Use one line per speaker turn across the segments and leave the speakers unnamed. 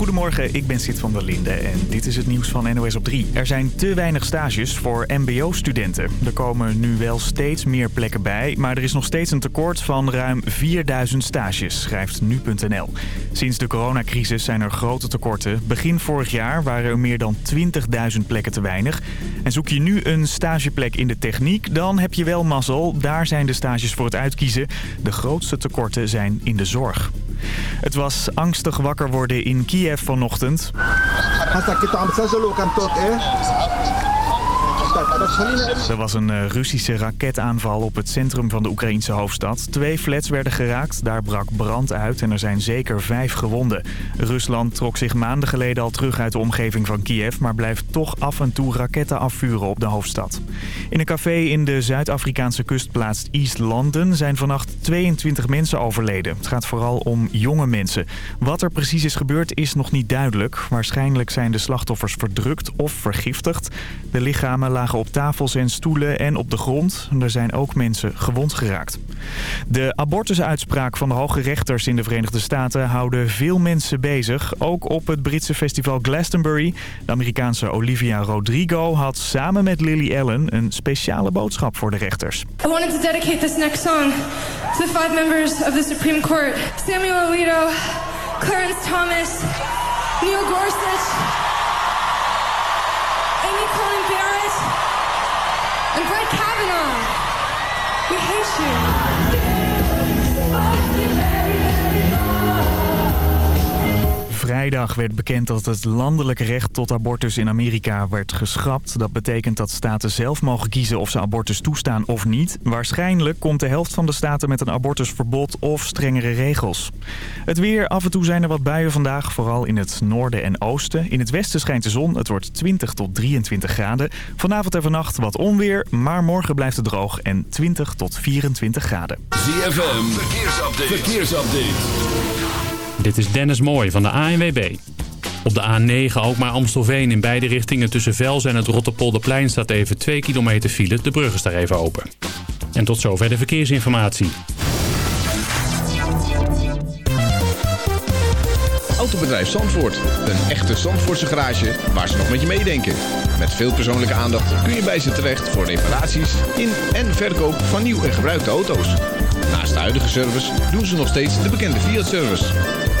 Goedemorgen, ik ben Sid van der Linde en dit is het nieuws van NOS op 3. Er zijn te weinig stages voor mbo-studenten. Er komen nu wel steeds meer plekken bij, maar er is nog steeds een tekort van ruim 4000 stages, schrijft nu.nl. Sinds de coronacrisis zijn er grote tekorten. Begin vorig jaar waren er meer dan 20.000 plekken te weinig. En zoek je nu een stageplek in de techniek, dan heb je wel mazzel. Daar zijn de stages voor het uitkiezen. De grootste tekorten zijn in de zorg. Het was angstig wakker worden in Kiev vanochtend. Er was een eh, Russische raketaanval op het centrum van de Oekraïnse hoofdstad. Twee flats werden geraakt, daar brak brand uit en er zijn zeker vijf gewonden. Rusland trok zich maanden geleden al terug uit de omgeving van Kiev... maar blijft toch af en toe raketten afvuren op de hoofdstad. In een café in de Zuid-Afrikaanse kustplaats East London... zijn vannacht 22 mensen overleden. Het gaat vooral om jonge mensen. Wat er precies is gebeurd is nog niet duidelijk. Waarschijnlijk zijn de slachtoffers verdrukt of vergiftigd. De lichamen lagen op tafels en stoelen en op de grond. Er zijn ook mensen gewond geraakt. De abortusuitspraak van de hoge rechters in de Verenigde Staten houden veel mensen bezig. Ook op het Britse festival Glastonbury. De Amerikaanse Olivia Rodrigo had samen met Lily Allen een speciale boodschap voor de rechters.
I wanted to next song to the five members of Supreme Court. Samuel Alito, Clarence Thomas, Neil Gorsuch, and Brett Kavanaugh. We hate you.
Vrijdag werd bekend dat het landelijke recht tot abortus in Amerika werd geschrapt. Dat betekent dat staten zelf mogen kiezen of ze abortus toestaan of niet. Waarschijnlijk komt de helft van de staten met een abortusverbod of strengere regels. Het weer, af en toe zijn er wat buien vandaag, vooral in het noorden en oosten. In het westen schijnt de zon, het wordt 20 tot 23 graden. Vanavond en vannacht wat onweer, maar morgen blijft het droog en 20 tot 24 graden.
ZFM, verkeersupdate. verkeersupdate.
Dit is Dennis Mooij van de ANWB. Op de A9 ook maar Amstelveen in beide richtingen tussen Vels en het Rotterpolderplein staat even 2 kilometer file. De brug is daar even open. En tot zover de verkeersinformatie.
Autobedrijf Zandvoort. Een echte Zandvoortse garage waar ze nog met je meedenken. Met veel persoonlijke aandacht kun je bij ze terecht voor reparaties in en verkoop van nieuw en gebruikte auto's. Naast de huidige service doen ze nog steeds de bekende Fiat-service.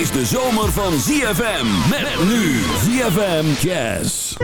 Is de zomer van ZFM. Met nu ZFM Jazz.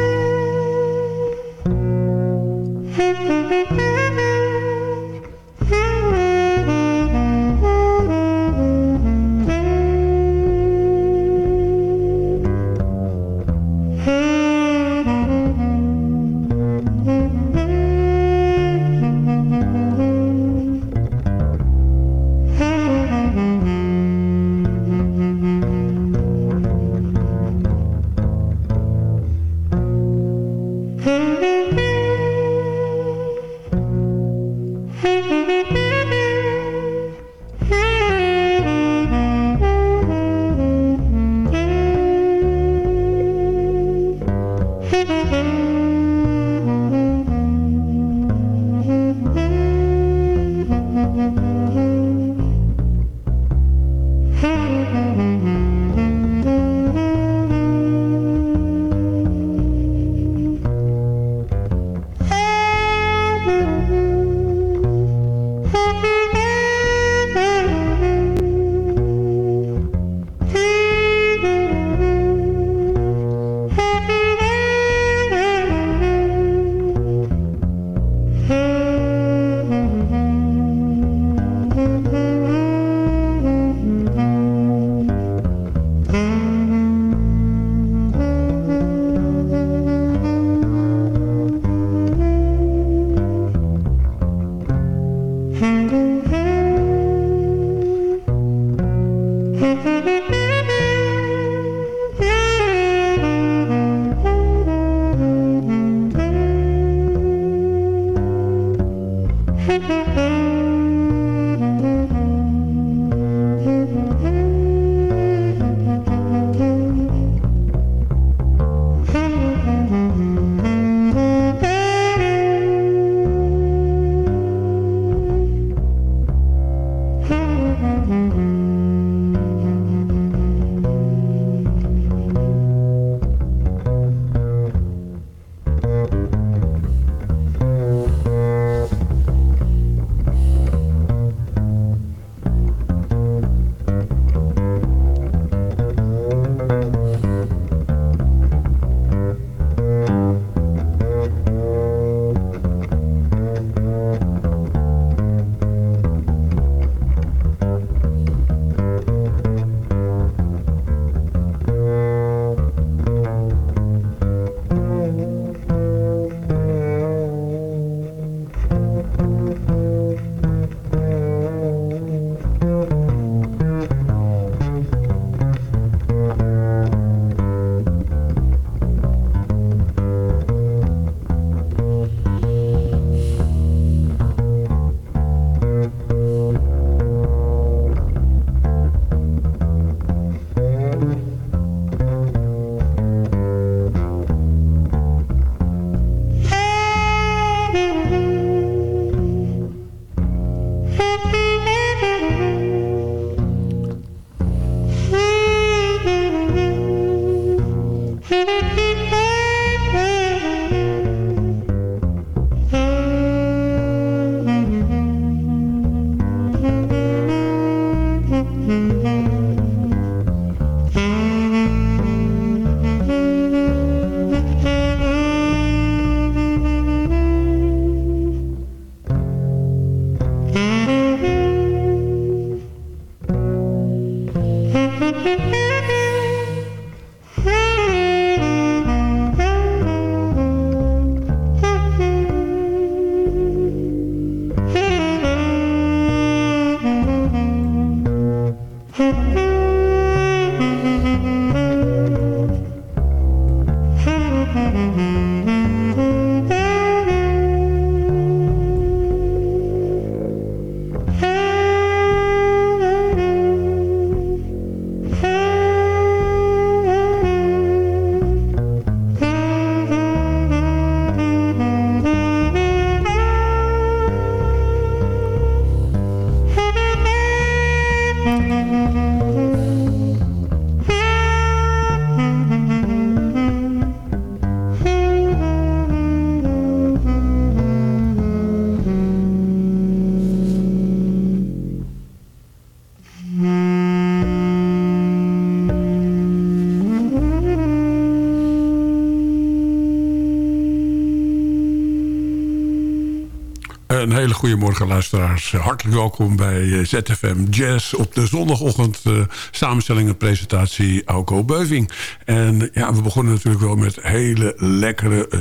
Een hele goede morgen luisteraars. Hartelijk welkom bij eh, ZFM Jazz op de zondagochtend uh, samenstelling en presentatie Auko Beuving. En ja, we begonnen natuurlijk wel met hele lekkere, uh,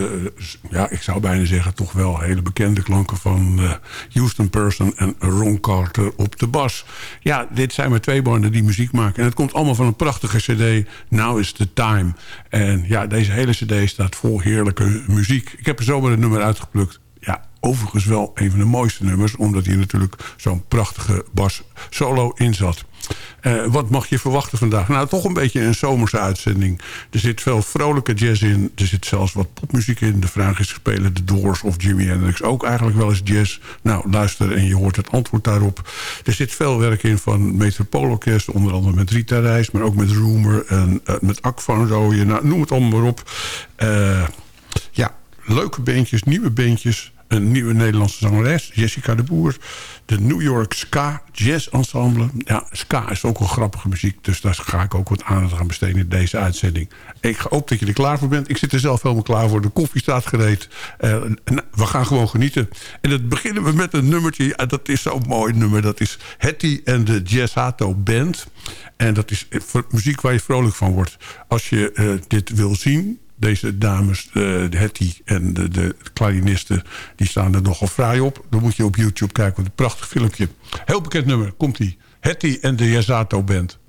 ja ik zou bijna zeggen toch wel hele bekende klanken van Houston Person en Ron Carter op de bas. Ja, dit zijn maar twee banden die muziek maken. En het komt allemaal van een prachtige cd, Now is the Time. En ja, deze hele cd staat vol heerlijke muziek. Ik heb er zomaar een nummer uitgeplukt. Overigens wel een van de mooiste nummers... omdat hier natuurlijk zo'n prachtige bas solo in zat. Uh, wat mag je verwachten vandaag? Nou, toch een beetje een zomerse uitzending. Er zit veel vrolijke jazz in. Er zit zelfs wat popmuziek in. De vraag is, spelen de Doors of Jimi Hendrix ook eigenlijk wel eens jazz? Nou, luister en je hoort het antwoord daarop. Er zit veel werk in van Metropoolorkest. Onder andere met Rita Reis, maar ook met Roemer en uh, met Ak van. Nou, noem het allemaal maar op. Uh, ja, leuke beentjes, nieuwe beentjes een nieuwe Nederlandse zangeres, Jessica de Boer. De New York Ska Jazz Ensemble. Ja, ska is ook wel grappige muziek. Dus daar ga ik ook wat aandacht aan besteden in deze uitzending. Ik hoop dat je er klaar voor bent. Ik zit er zelf helemaal klaar voor. De koffie staat gereed. Uh, we gaan gewoon genieten. En dat beginnen we met een nummertje. dat is zo'n mooi nummer. Dat is Hetty en de Jazzato Band. En dat is muziek waar je vrolijk van wordt. Als je uh, dit wil zien deze dames, de, de Hetty en de, de klarinisten... die staan er nogal vrij op. Dan moet je op YouTube kijken, wat een prachtig filmpje. Heel bekend nummer, komt-ie. Hetty en de Yazato Band.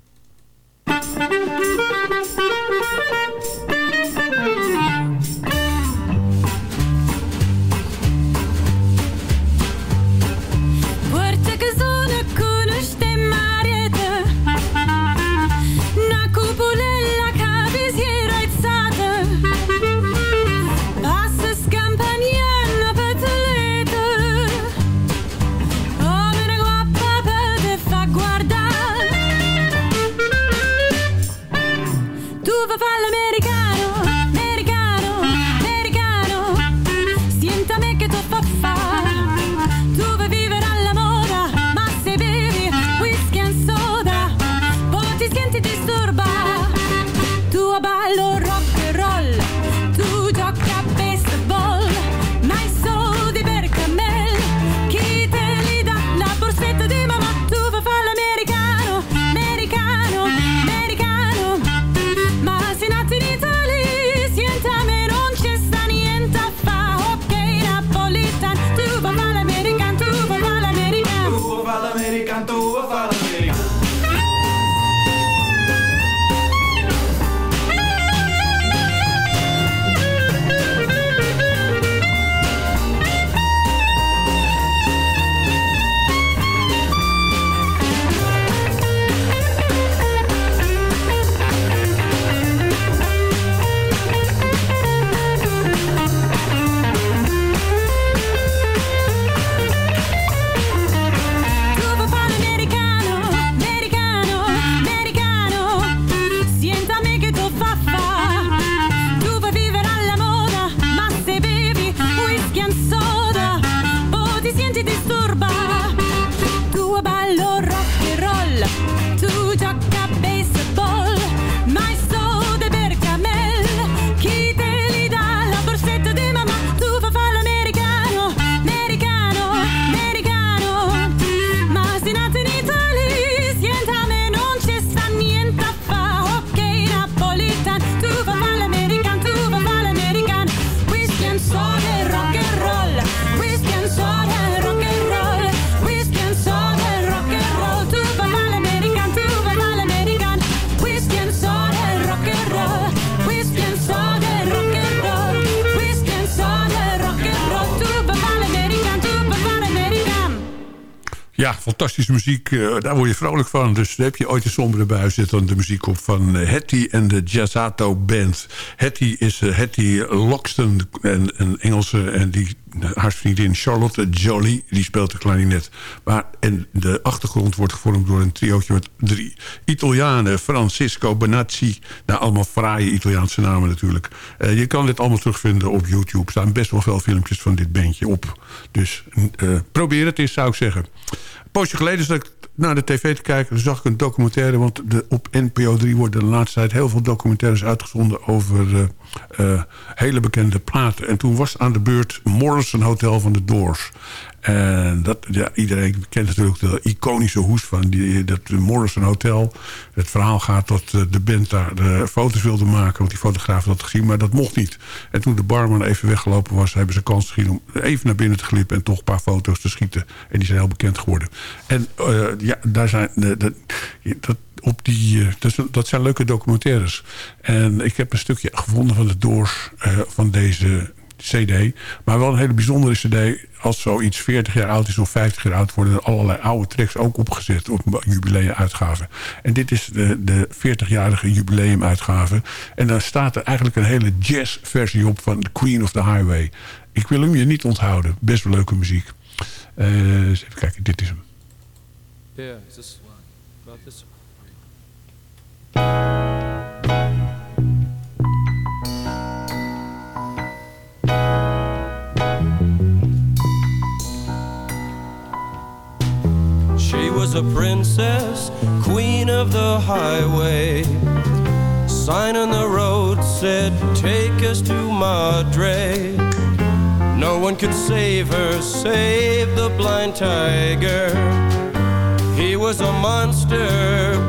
Muziek. Uh, daar word je vrolijk van. Dus heb je ooit een sombere bui, zit dan de muziek op van Hetty en de Jazzato Band. Hetty is Hetty Loxton, een, een Engelse... en die, haar vriendin Charlotte Jolie, die speelt de klarinet. Maar en de achtergrond wordt gevormd door een triootje met drie Italianen. Francisco Benazzi. Nou, allemaal fraaie Italiaanse namen natuurlijk. je kan dit allemaal terugvinden op YouTube. Er staan best wel veel filmpjes van dit bandje op. Dus probeer het eens, zou ik zeggen poosje geleden zat ik naar de tv te kijken. Zag ik een documentaire. Want de, op NPO 3 worden de laatste tijd heel veel documentaires uitgezonden... over uh, uh, hele bekende platen. En toen was aan de beurt Morrison Hotel van de Doors. En dat, ja, iedereen kent natuurlijk de iconische hoes van die, dat Morrison Hotel. Het verhaal gaat dat eh, de band daar de foto's wilde maken. Want die fotograaf had dat gezien, maar dat mocht niet. En toen de barman even weggelopen was... hebben ze kans gezien om even naar binnen te glippen... en toch een paar foto's te schieten. En die zijn heel bekend geworden. En uh, ja, daar zijn... De, dat, op die, dat, dat, zijn leuke documentaires. En ik heb een stukje gevonden van de Doors... van deze cd. Maar wel een hele bijzondere cd. Als zoiets 40 jaar oud is of 50 jaar oud... worden er allerlei oude tracks ook opgezet op jubileumuitgaven. En dit is de, de 40-jarige jubileumuitgave. En daar staat er eigenlijk een hele jazzversie op... van The Queen of the Highway. Ik wil hem je niet onthouden. Best wel leuke muziek. Uh, even kijken, dit is hem. Yeah, is this one? About this.
Was a princess, queen of the highway. Sign on the road said, Take us to Madre. No one could save her, save the blind tiger. He was a monster,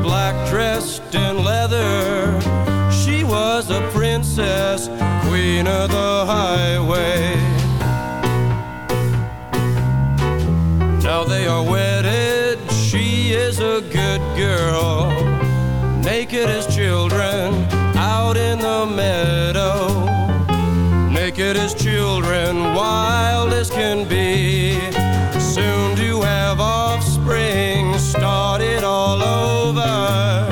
black dressed in leather. She was a princess, queen of the highway. Now they are a good girl. Naked as children out in the meadow. Naked as children, wild as can be. Soon to have offspring, started all over.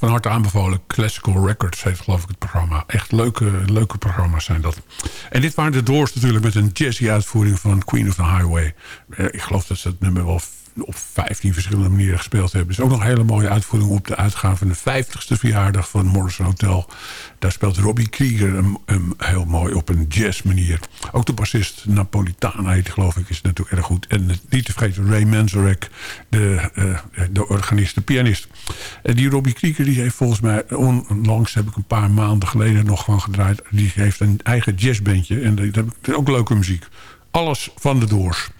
Van harte aanbevolen. Classical Records heet geloof ik het programma. Echt leuke, leuke programma's zijn dat. En dit waren de Doors natuurlijk met een jazzy uitvoering van Queen of the Highway. Eh, ik geloof dat ze het nummer wel op 15 verschillende manieren gespeeld hebben. Is ook nog een hele mooie uitvoering op de uitgave van de 50ste verjaardag van Morrison Hotel. Daar speelt Robbie Krieger hem, heel mooi op een jazz manier. Ook de bassist Napolitana heet geloof ik is natuurlijk erg goed. En niet te vergeten Ray Manzarek, de, uh, de organist, de pianist. En die Robbie Krieger die heeft volgens mij onlangs heb ik een paar maanden geleden nog van gedraaid. Die heeft een eigen jazzbandje en dat ik ook leuke muziek. Alles van de Doors.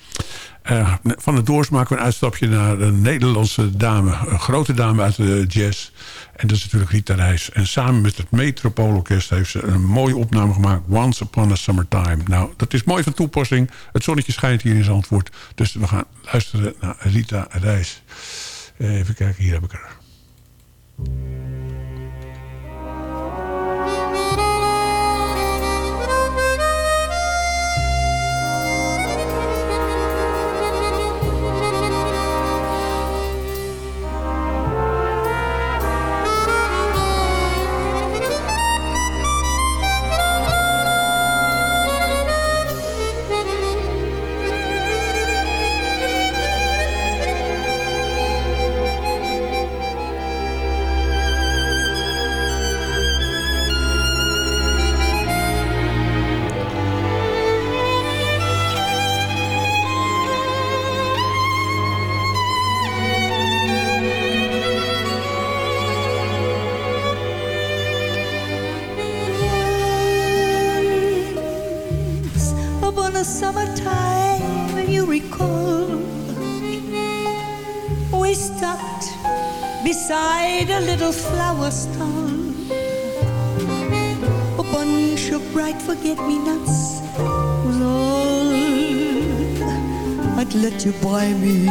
Uh, van de Doors maken we een uitstapje naar een Nederlandse dame. Een grote dame uit de jazz. En dat is natuurlijk Rita Reis. En samen met het Metropoolorkest heeft ze een mooie opname gemaakt. Once Upon a Summertime. Nou, dat is mooi van toepassing. Het zonnetje schijnt hier in Zandvoort. Dus we gaan luisteren naar Rita Reis. Even kijken, hier heb ik haar.
To buy me.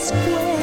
Square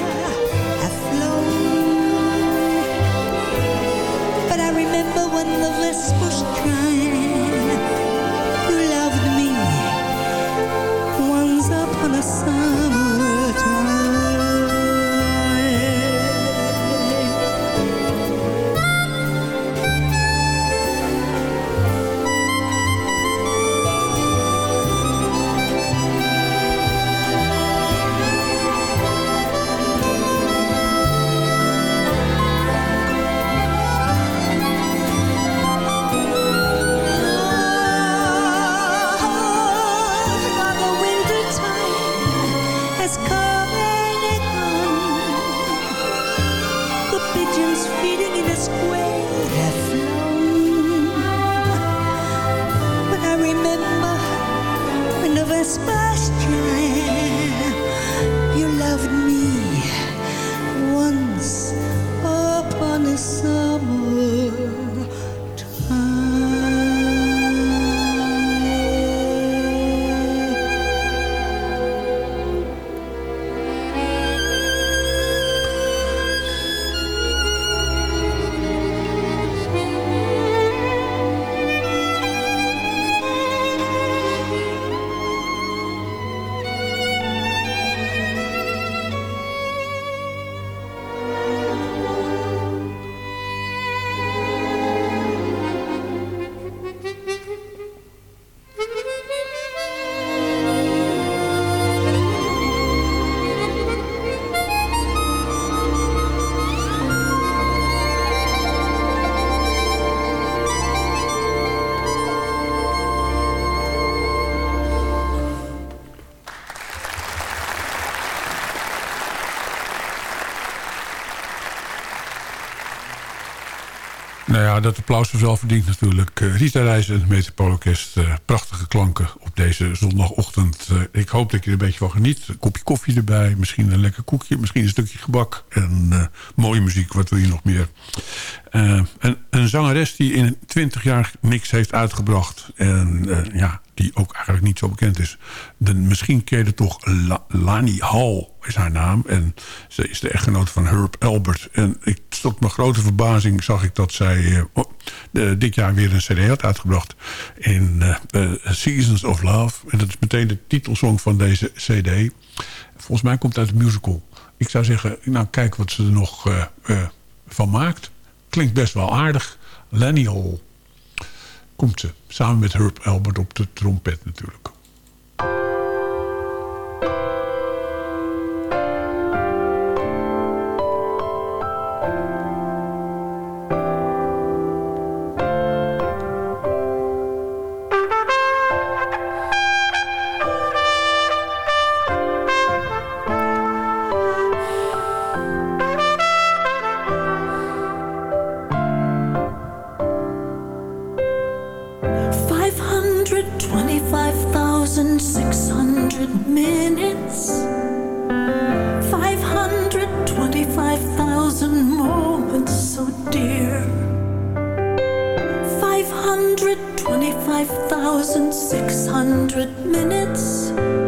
dat applaus is wel verdiend natuurlijk. Uh, Rita Reis en het Metropoolorkest, uh, prachtige klanken op
deze zondagochtend. Eh, ik hoop dat je er een beetje van geniet. Een kopje koffie erbij, misschien een lekker koekje... misschien een stukje gebak en eh, mooie muziek. Wat wil je nog meer? Uh, een, een, zangeres die in 20 jaar niks heeft uitgebracht... en ja, die ook eigenlijk niet zo bekend is. De, misschien ken je toch Lani Hall is haar naam. En ze is de echtgenoot van Herb Albert. En ik, tot mijn grote verbazing zag ik dat zij oh, dit jaar weer een cd had uitgebracht. In Seasons of Love. En dat is meteen de titelsong van deze cd. Volgens mij komt het uit de musical. Ik zou zeggen, nou kijk wat ze er nog van maakt. Klinkt best wel aardig. Lenny Hall komt ze. Samen met Herb Albert op de trompet natuurlijk.
5,600 minutes.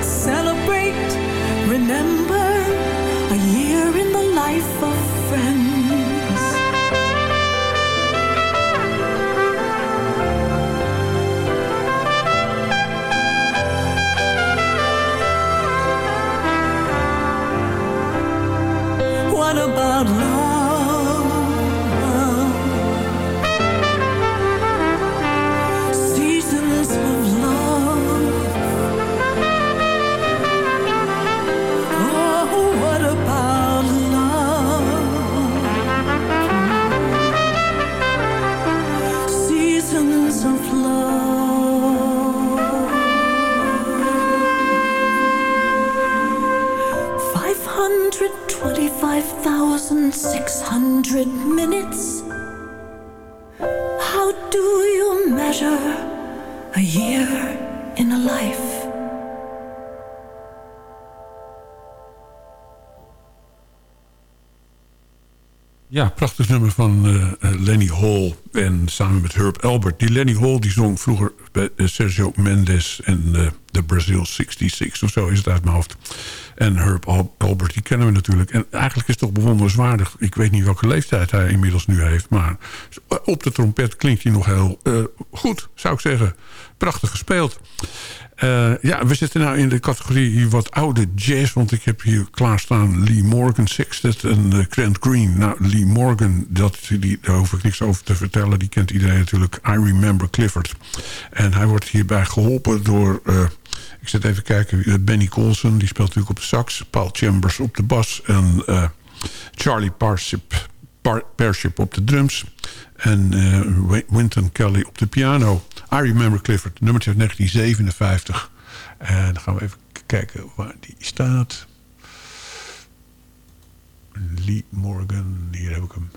Excellent. Albert. Die Lenny Hall die zong vroeger bij eh, Sergio Mendes en de Brazil 66. Of zo is het uit mijn hoofd. En Herb Al- Albert, die kennen we natuurlijk. En eigenlijk is het toch bewonderenswaardig. Ik weet niet welke leeftijd hij inmiddels nu heeft. Maar op de trompet klinkt hij nog heel eh, goed, zou ik zeggen. Prachtig gespeeld. Eh, ja, we zitten nou in de categorie wat oude jazz. Want ik heb hier klaarstaan Lee Morgan Sextet en uh, Grant Green. Nou, Lee Morgan, dat, die, daar hoef ik niks over te vertellen. Die kent iedereen natuurlijk. I Remember Clifford. En hij wordt hierbij geholpen door... Uh, ik zit even kijken. Benny Colson, die speelt natuurlijk op de sax. Paul Chambers op de bas. En Charlie Parship op de drums. En Winton Kelly op de piano. I Remember Clifford, nummertje 1957. En dan gaan we even kijken waar die staat. Lee Morgan, hier heb ik hem.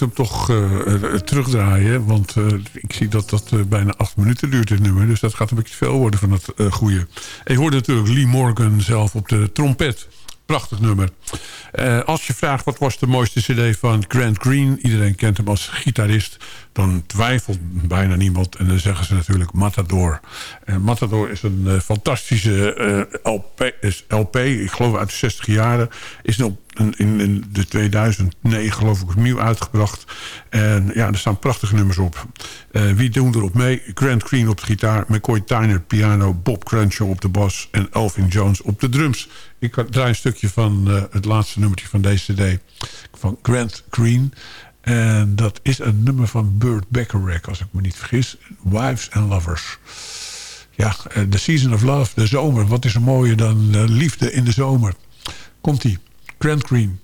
Moet hem toch uh, terugdraaien. Want uh, ik zie dat dat bijna acht minuten duurt, dit nummer. Dus dat gaat een beetje veel worden van het goede. En je natuurlijk Lee Morgan zelf op de trompet. Prachtig nummer. Als je vraagt wat was de mooiste cd van Grant Green... iedereen kent hem als gitarist... dan twijfelt bijna niemand. En dan zeggen ze natuurlijk Matador. En Matador is een uh, fantastische uh, LP, is LP. Ik geloof uit de 60 jaren. Is op in, in de 2009 geloof ik opnieuw uitgebracht. En ja, er staan prachtige nummers op. Uh, wie doen erop mee? Grant Green op de gitaar, McCoy Tyner piano... Bob Crenshaw op de bas en Elvin Jones op de drums. Ik draai een stukje van het laatste nummertje van deze cd. Van Grant Green. En dat is een nummer van Burt Bacharach, als ik me niet vergis. Wives and Lovers. Ja, uh, The Season of Love, de zomer. Wat is er mooier dan liefde in de zomer? Komt-ie. Grant Green.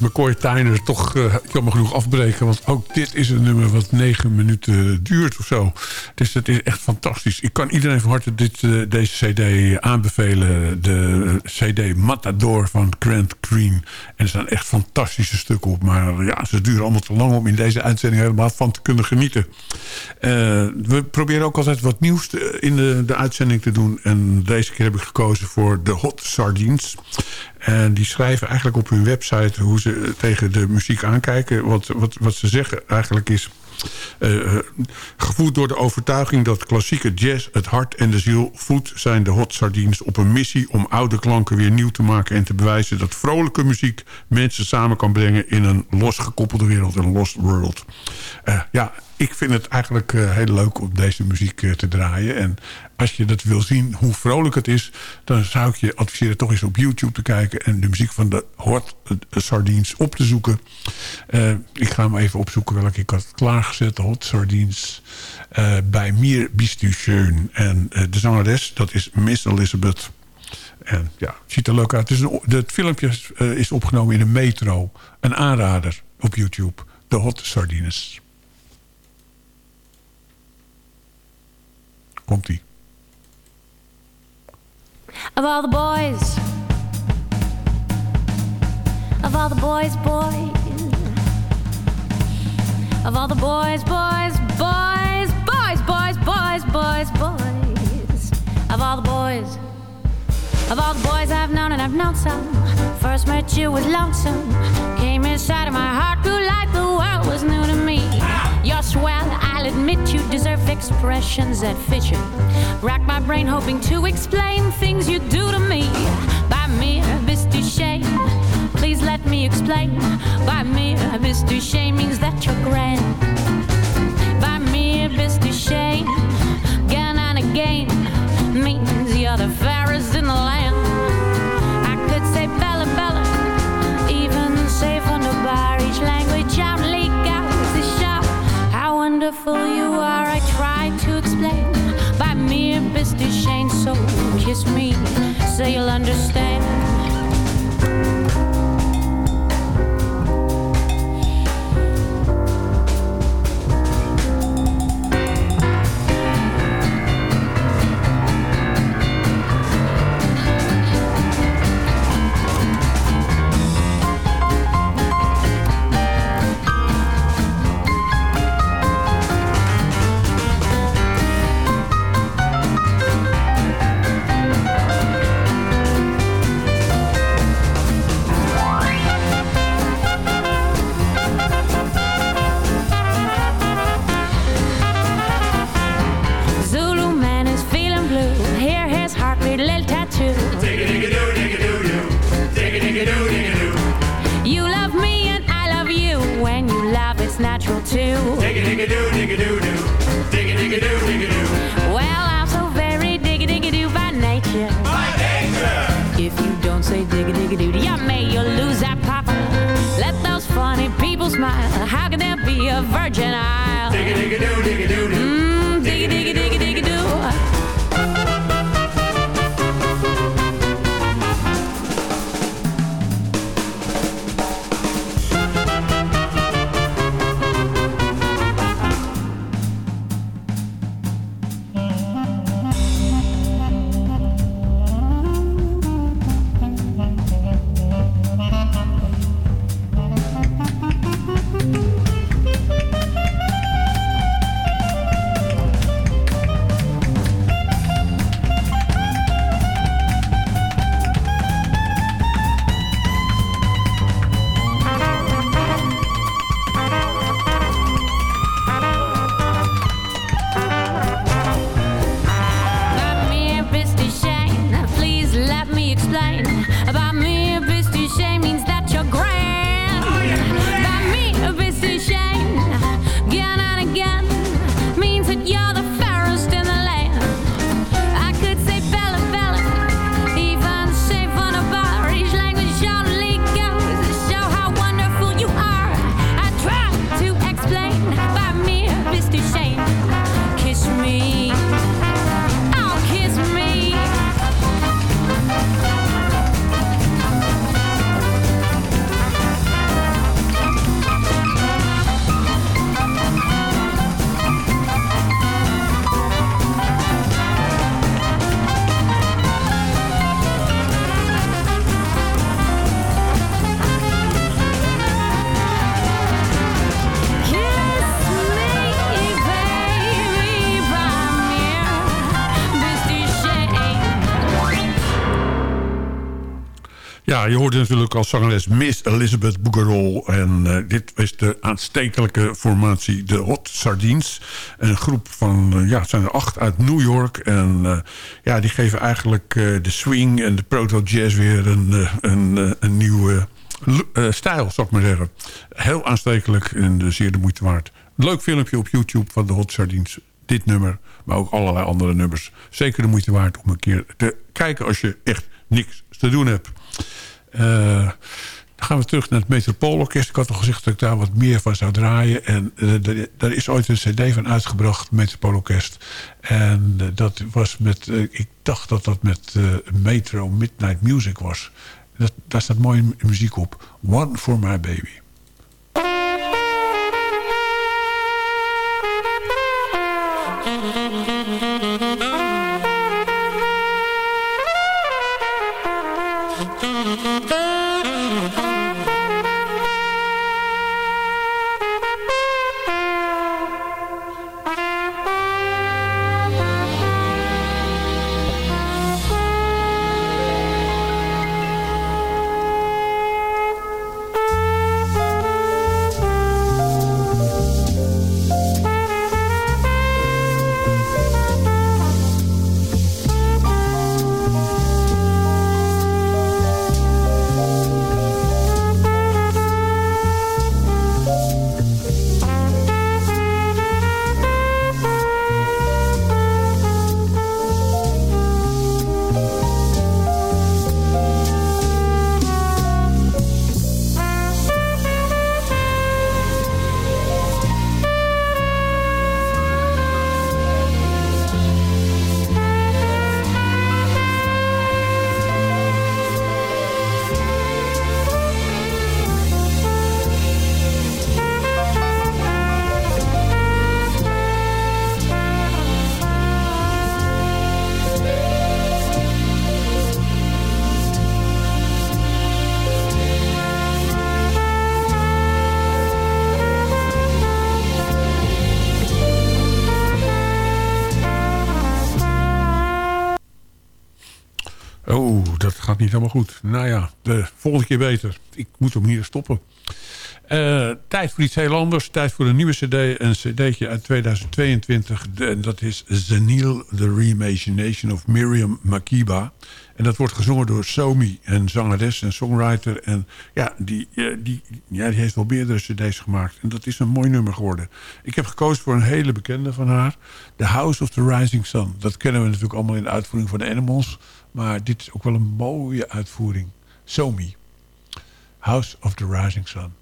Moet McCoy Tyner toch uh, jammer genoeg afbreken. Want ook dit is een nummer wat negen minuten duurt of zo. Dus het is echt fantastisch. Ik kan iedereen van harte dit, uh, deze cd aanbevelen. De cd Matador van Grant Green. En er staan echt fantastische stukken op. Maar ja, ze duren allemaal te lang om in deze uitzending helemaal van te kunnen genieten. Uh, we proberen ook altijd wat nieuws in de, de uitzending te doen. En deze keer heb ik gekozen voor de Hot Sardines. En die schrijven eigenlijk op hun website hoe ze tegen de muziek aankijken. Wat, wat, wat ze zeggen eigenlijk is... Uh, gevoed door de overtuiging dat klassieke jazz het hart en de ziel voedt... zijn de Hot Sardines op een missie om oude klanken weer nieuw te maken... en te bewijzen dat vrolijke muziek mensen samen kan brengen... in een losgekoppelde wereld, een lost world. Ja, ik vind het eigenlijk uh, heel leuk om deze muziek uh, te draaien. En als je dat wil zien hoe vrolijk het is... dan zou ik je adviseren toch eens op YouTube te kijken... en de muziek van de Hot Sardines op te zoeken. Ik ga hem even opzoeken welke ik had klaargezet. De Hot Sardines bij Mir Bist. En de zangeres, dat is Miss Elizabeth... En ja, ziet er leuk uit. Het, is een, het filmpje is opgenomen in een metro. Een aanrader op YouTube. De Hot Sardines. Komt-ie.
Of all the boys. Of all the boys, boys. Of all the boys, boys, boys Boys, boys, boys, boys, boys. Of all the boys. Of all the boys I've known and I've known some. First met you was lonesome. Came inside of my heart Grew like the world was new to me. You're swell, I'll admit you deserve expressions that fit you. Rack my brain hoping to explain things you do to me. By mere bist du shame, please let me explain. By mere bist du shame means that you're grand. By mere bist du shame, again and again, means you're the fairest in the land. Wonderful you are, I try to explain. By mere du shame, so kiss me, so you'll understand.
Je hoorde natuurlijk als zangeres Miss Elizabeth Bouguereau. En uh, dit is de aanstekelijke formatie de Hot Sardines. Een groep van, uh, ja, het zijn er acht uit New York. En uh, ja, die geven eigenlijk de swing en de proto-jazz weer een, een, een nieuwe stijl, zou ik maar zeggen. Heel aanstekelijk en zeer de moeite waard. Leuk filmpje op YouTube van de Hot Sardines. Dit nummer, maar ook allerlei andere nummers. Zeker de moeite waard om een keer te kijken als je echt niks te doen hebt. Uh, dan gaan we terug naar het Metropoolorkest. Ik had al gezegd dat ik daar wat meer van zou draaien. En daar is ooit een cd van uitgebracht, Metropoolorkest. En uh, dat was met, ik dacht dat dat met Metro Midnight Music was. Dat, daar staat mooie muziek op. One for my baby. Helemaal goed. Nou ja, de volgende keer beter. Ik moet hem hier stoppen. Uh, tijd voor iets heel anders. Tijd voor een nieuwe cd. Een cd'tje uit 2022. En dat is Zenil, The Reimagination of Miriam Makeba. En dat wordt gezongen door Somi, een zangeres en songwriter. En ja die, die, ja, die heeft wel meerdere cd's gemaakt. En dat is een mooi nummer geworden. Ik heb gekozen voor een hele bekende van haar. The House of the Rising Sun. Dat kennen we natuurlijk allemaal in de uitvoering van de Animals. Maar dit is ook wel een mooie uitvoering. Somi. House of the Rising Sun.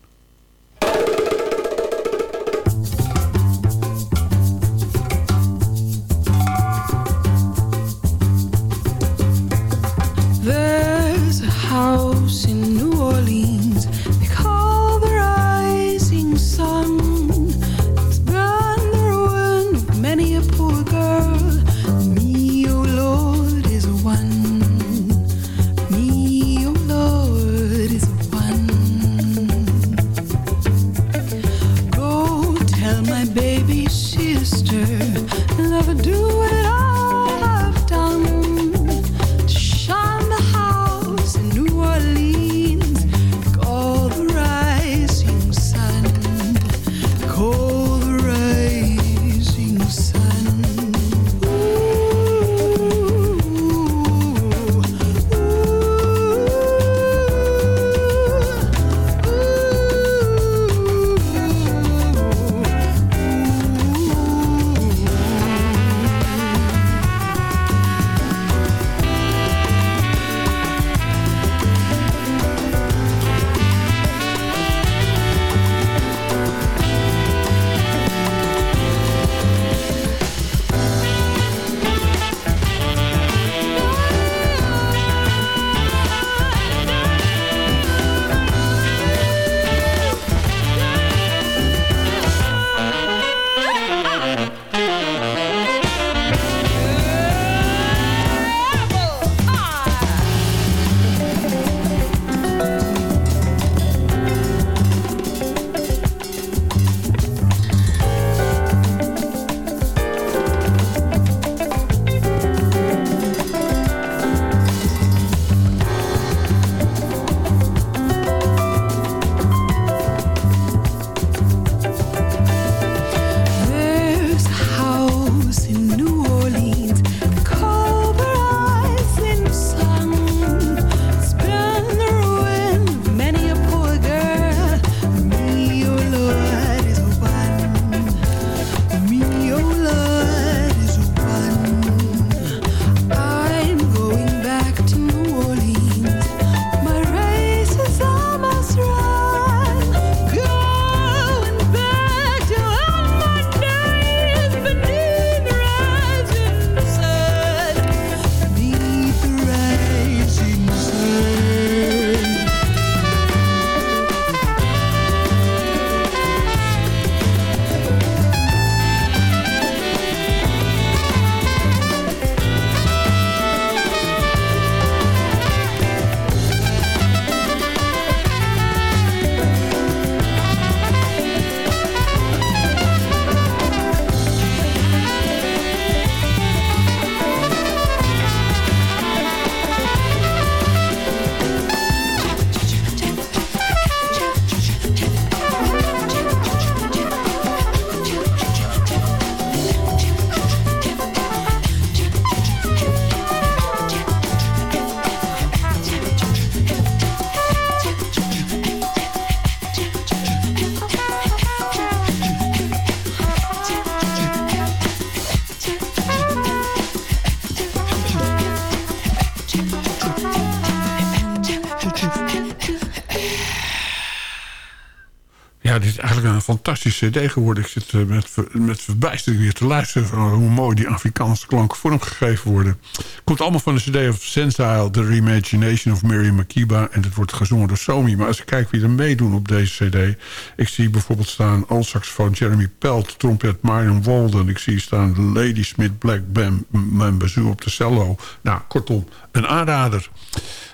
Fantastische cd geworden. Ik zit eh, met, met verbijstering weer te luisteren... van hoe mooi die Afrikaanse klanken vormgegeven worden. Komt allemaal van de cd of Sensile... The Reimagination of Miriam Makeba. En dat wordt gezongen door Somi. Maar als ik kijk wie er meedoen op deze cd... ik zie bijvoorbeeld staan alt-saxofoon Jeremy Pelt... trompet Marion Walden. Ik zie staan Lady Smith Black Bam, Bambazoo op de cello. Nou, kortom, een aanrader.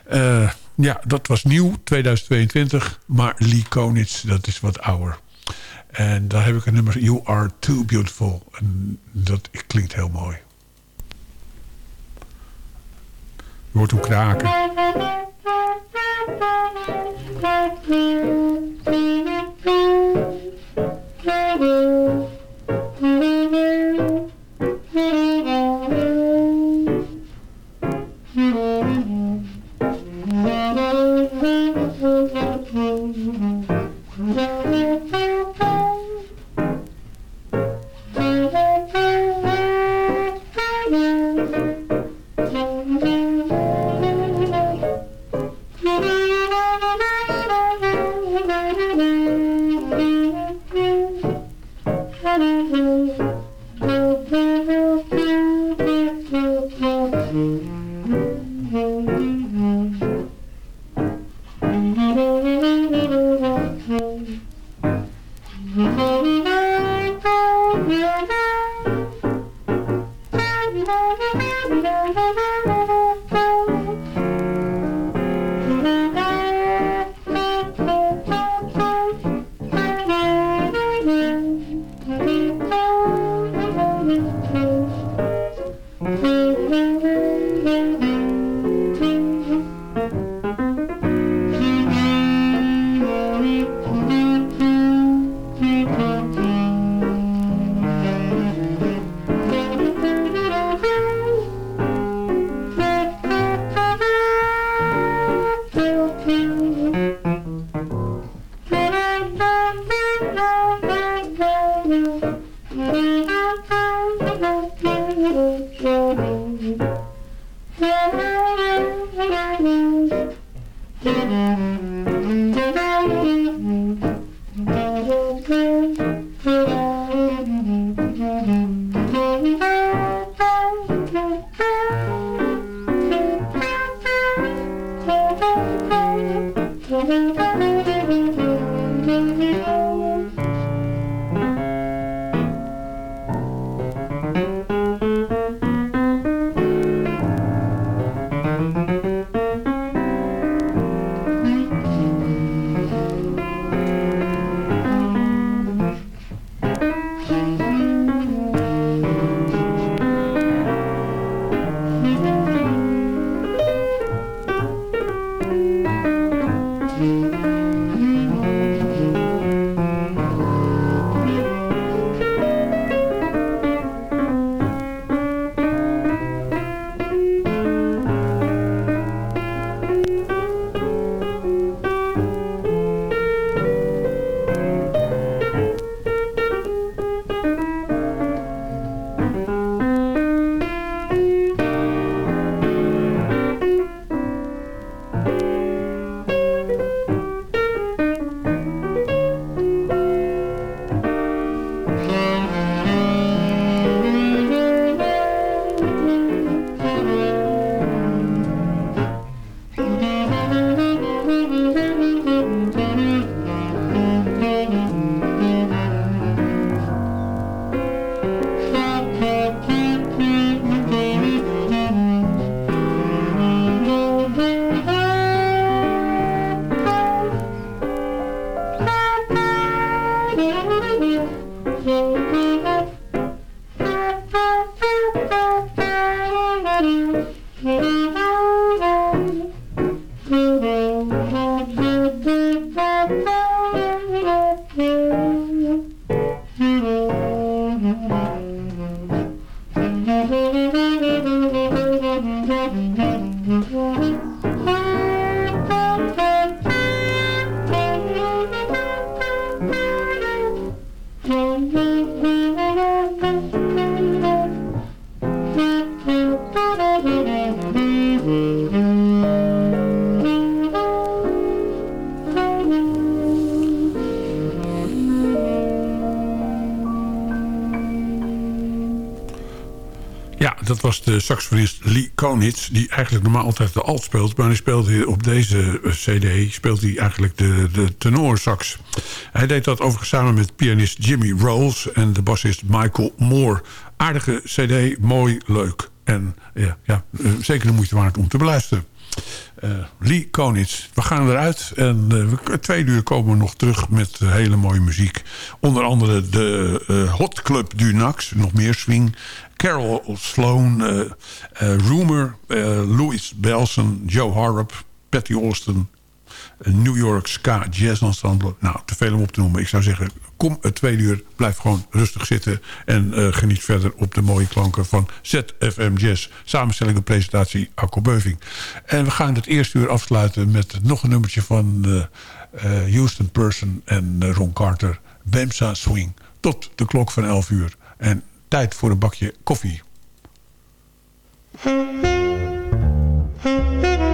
Eh, ja, dat was nieuw, 2022. Maar Lee Konitz, dat is wat ouder. En daar heb ik een nummer, You Are Too Beautiful. En dat klinkt heel mooi. Je hoort hem kraken. Was de saxofonist Lee Konitz... die eigenlijk normaal altijd de alt speelt... maar hij speelt hier op deze eh, cd speelt hij eigenlijk de, de tenorsax. Hij deed dat overigens samen met pianist Jimmy Rolls... en de bassist Michael Moore. Aardige cd, mooi, leuk. En ja, ja eh, zeker de moeite waard om te beluisteren. Uh, Lee Konitz. We gaan eruit en uh, twee uur komen we nog terug met uh, hele mooie muziek. Onder andere de Hot Club du Nax, nog meer swing. Carol Sloan, Rumor, Louis Belson, Joe Harrop, Patty Austin... New York Ska Jazz Ensemble. Nou, te veel om op te noemen. Ik zou zeggen, kom het tweede uur. Blijf gewoon rustig zitten. En uh, geniet verder op de mooie klanken van ZFM Jazz. Samenstelling en presentatie Akko Beuving. En we gaan het eerste uur afsluiten met nog een nummertje van uh, uh, Houston Person en Ron Carter. Bemsa Swing. Tot de klok van 11 uur. En tijd voor een bakje koffie.